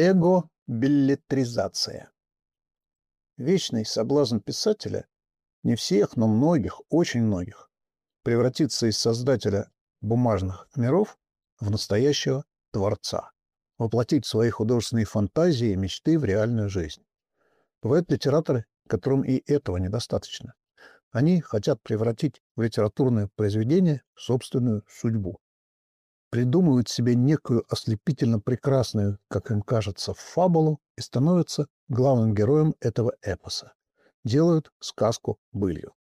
Эго-билетризация. Вечный соблазн писателя, не всех, но многих, очень многих, превратиться из создателя бумажных миров в настоящего творца, воплотить свои художественные фантазии и мечты в реальную жизнь. Бывают литераторы, которым и этого недостаточно. Они хотят превратить в литературное произведение собственную судьбу придумывают себе некую ослепительно прекрасную, как им кажется, фабулу и становятся главным героем этого эпоса. Делают сказку былью.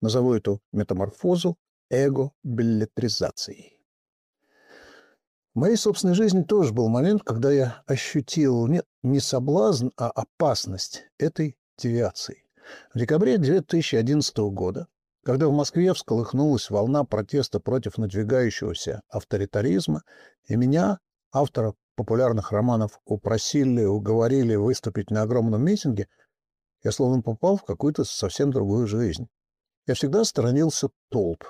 Назову эту метаморфозу эго-билетризацией. В моей собственной жизни тоже был момент, когда я ощутил нет, не соблазн, а опасность этой девиации. В декабре 2011 года когда в Москве всколыхнулась волна протеста против надвигающегося авторитаризма, и меня, автора популярных романов, упросили, уговорили выступить на огромном митинге, я словно попал в какую-то совсем другую жизнь. Я всегда сторонился толп,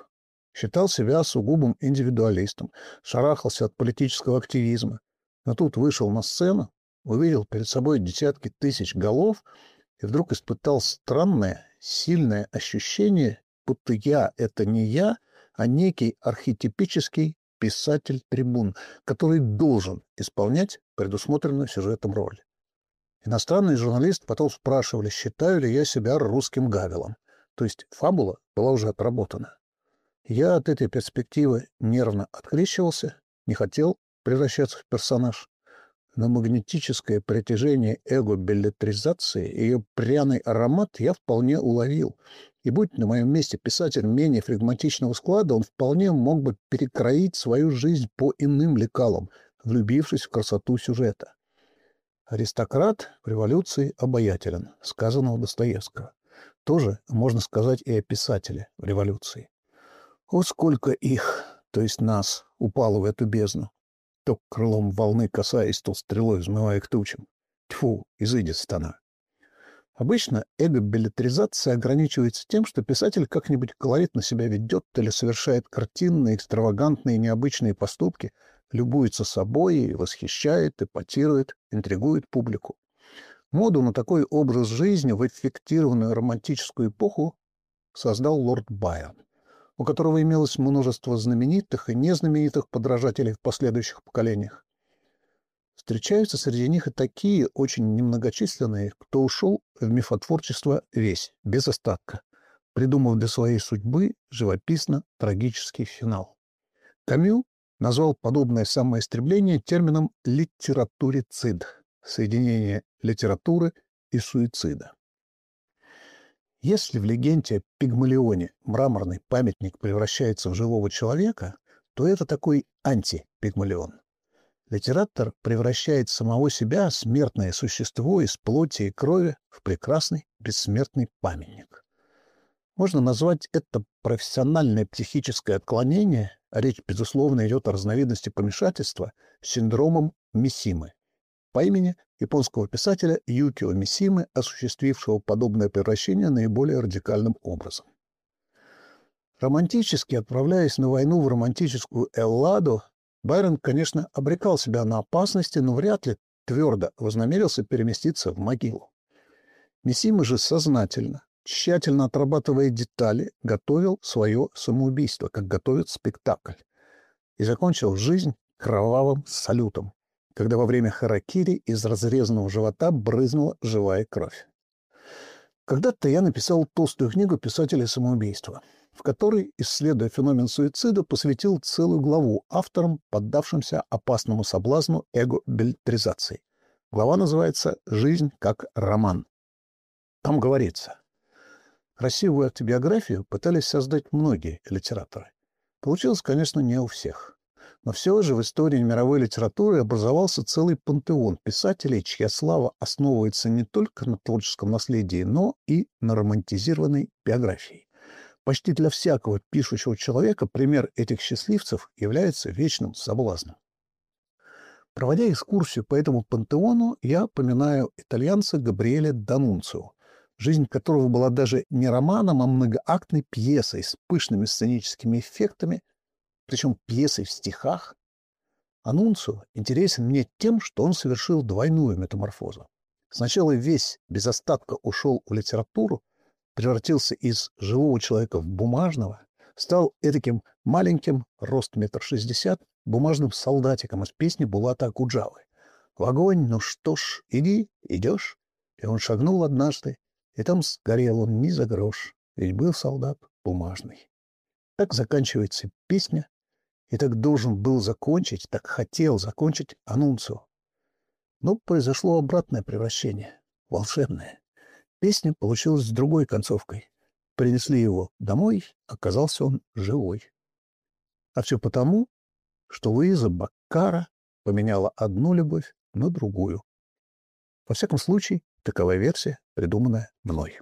считал себя сугубым индивидуалистом, шарахался от политического активизма. Но тут вышел на сцену, увидел перед собой десятки тысяч голов и вдруг испытал странное, сильное ощущение будто я — это не я, а некий архетипический писатель-трибун, который должен исполнять предусмотренную сюжетом роль. Иностранные журналисты потом спрашивали, считаю ли я себя русским Гавелом. То есть фабула была уже отработана. Я от этой перспективы нервно открещивался, не хотел превращаться в персонаж. Но магнетическое притяжение эго-билетризации, ее пряный аромат я вполне уловил и будь на моем месте писатель менее флегматичного склада, он вполне мог бы перекроить свою жизнь по иным лекалам, влюбившись в красоту сюжета. Аристократ в революции обаятелен, сказано у Достоевского. Тоже можно сказать и о писателе в революции. О, сколько их, то есть нас, упало в эту бездну. То крылом волны касаясь, то стрелой взмывая к тучам. Тьфу, изыдет стана. Обычно эго-билетризация ограничивается тем, что писатель как-нибудь колоритно себя ведет или совершает картинные, экстравагантные, необычные поступки, любуется собой и восхищает, эпатирует, интригует публику. Моду на такой образ жизни в эффектированную романтическую эпоху создал лорд Байрон, у которого имелось множество знаменитых и незнаменитых подражателей в последующих поколениях. Встречаются среди них и такие, очень немногочисленные, кто ушел в мифотворчество весь, без остатка, придумав для своей судьбы живописно-трагический финал. Камю назвал подобное самоистребление термином «литературицид» — соединение литературы и суицида. Если в легенде Пигмалионе мраморный памятник превращается в живого человека, то это такой анти-пигмалион. Литератор превращает самого себя, смертное существо из плоти и крови, в прекрасный бессмертный памятник. Можно назвать это профессиональное психическое отклонение, а речь, безусловно, идет о разновидности помешательства, синдромом Мисимы по имени японского писателя Юкио Мисимы, осуществившего подобное превращение наиболее радикальным образом. Романтически отправляясь на войну в романтическую Элладу, Байрон, конечно, обрекал себя на опасности, но вряд ли твердо вознамерился переместиться в могилу. Мисима же сознательно, тщательно отрабатывая детали, готовил свое самоубийство, как готовит спектакль, и закончил жизнь кровавым салютом, когда во время харакири из разрезанного живота брызнула живая кровь. Когда-то я написал толстую книгу писателя самоубийства в которой, исследуя феномен суицида, посвятил целую главу авторам, поддавшимся опасному соблазну эго-билетризации. Глава называется «Жизнь как роман». Там говорится, красивую автобиографию пытались создать многие литераторы. Получилось, конечно, не у всех. Но все же в истории мировой литературы образовался целый пантеон писателей, чья слава основывается не только на творческом наследии, но и на романтизированной биографии. Почти для всякого пишущего человека пример этих счастливцев является вечным соблазном. Проводя экскурсию по этому пантеону, я поминаю итальянца Габриэля Данунцио, жизнь которого была даже не романом, а многоактной пьесой с пышными сценическими эффектами, причем пьесой в стихах. Анунцио интересен мне тем, что он совершил двойную метаморфозу. Сначала весь без остатка ушел в литературу, превратился из живого человека в бумажного, стал этаким маленьким, рост метр шестьдесят, бумажным солдатиком из песни Булата Акуджавы. В огонь, ну что ж, иди, идешь. И он шагнул однажды, и там сгорел он ни за грош, ведь был солдат бумажный. Так заканчивается песня, и так должен был закончить, так хотел закончить Анунцио. Но произошло обратное превращение, волшебное. Песня получилась с другой концовкой. Принесли его домой, оказался он живой. А все потому, что Луиза Баккара поменяла одну любовь на другую. Во всяком случае, такова версия, придуманная мной.